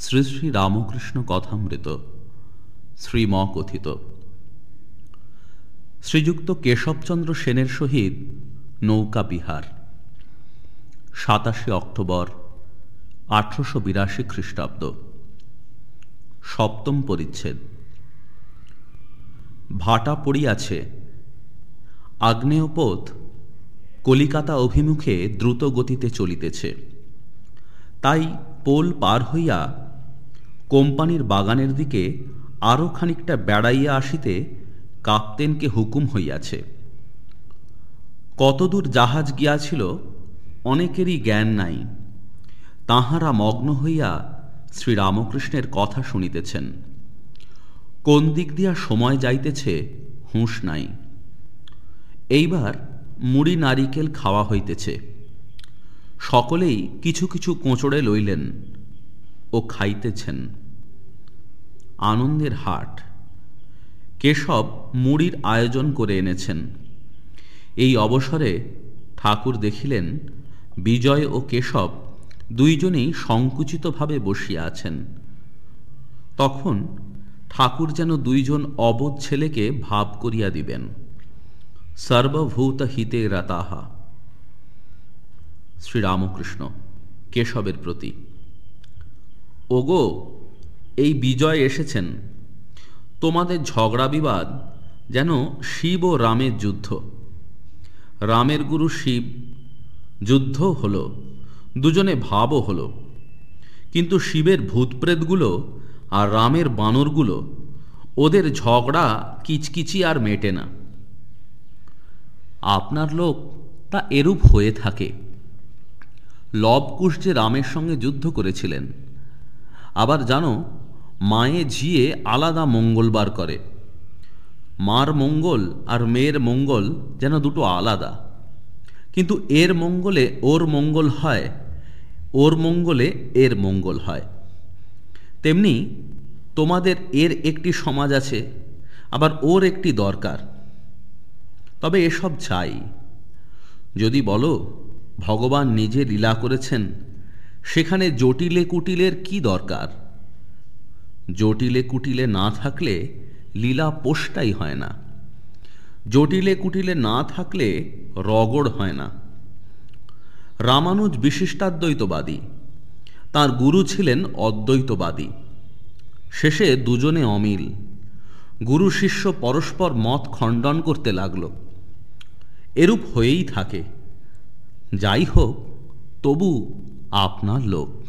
শ্রী শ্রী রামকৃষ্ণ কথামৃত শ্রীম কথিত শ্রীযুক্ত কেশবচন্দ্র সেনের সহিত নৌকা বিহার, সাতাশে অক্টোবর, আঠারোশো বিরাশি খ্রিস্টাব্দ। সপ্তম পরিচ্ছেদ। ভাটা পড়িয়াছে, আগ্নেয়পথ কলিকাতা অভিমুখে দ্রুত গতিতে চলিতেছে। তাই পোল পার হইয়া কোম্পানির বাগানের দিকে আরও খানিকটা বেড়াইয়া আসিতে কাপ্তেনকে হুকুম হইয়াছে। কতদূর জাহাজ গিয়াছিল, অনেকেরই জ্ঞান নাই। তাহারা মগ্ন হইয়া শ্রীরামকৃষ্ণের কথা শুনিতেছেন। কোন দিক দিয়া সময় যাইতেছে, হুঁশ নাই। এইবার মুড়ি নারিকেল খাওয়া হইতেছে। সকলেই কিছু কিছু কোঁচড়ে লইলেন ও খাইতেছেন। আনন্দের হাট। কেশব মুড়ির আয়োজন করে এনেছেন। এই অবসরে ঠাকুর দেখিলেন, বিজয় ও কেশব দুইজনেই সংকুচিতভাবে বসিয়া আছেন। তখন ঠাকুর যেন দুইজন অবোধ ছেলেকে ভাব করিয়া দিবেন। সর্বভূত হিতে রাতাহা। শ্রীরামকৃষ্ণ, কেশবের প্রতি। ওগো এই বিজয় এসেছেন। তোমাদের ঝগড়া বিবাদ যেন শিব ও রামের যুদ্ধ। রামের গুরু শিব যুদ্ধ হল, দুজনে ভাবও হল। কিন্তু শিবের ভূতপ্রেতগুলো আর রামের বানরগুলো, ওদের ঝগড়া কিচকিচি আর মেটে না। আপনার লোক তা এরূপ হয়ে থাকে। লবকুশ যে রামের সঙ্গে যুদ্ধ করেছিলেন, আবার জানো মায়ে ঝিয়ে আলাদা মঙ্গলবার করে। মার মঙ্গল আর মেয়ের মঙ্গল যেন দুটো আলাদা। কিন্তু এর মঙ্গলে ওর মঙ্গল হয়, ওর মঙ্গলে এর মঙ্গল হয়। তেমনি তোমাদের এর একটি সমাজ আছে, আবার ওর একটি দরকার। তবে এসব চাই। যদি বলো, ভগবান নিজে লীলা করেছেন, সেখানে জটিলে কুটিলের কি দরকার? জটিলে কুটিলে না থাকলে লীলা পোষটাই হয় না। জটিলে কুটিলে না থাকলে রগড় হয় না। রামানুজ বিশিষ্টাদ্বৈতবাদী। তার গুরু ছিলেন অদ্বৈতবাদী। শেষে দুজনে অমিল। গুরু শিষ্য পরস্পর মত খণ্ডন করতে লাগল। এরূপ হয়েই থাকে। যাই হোক, তবু আপনার লোক।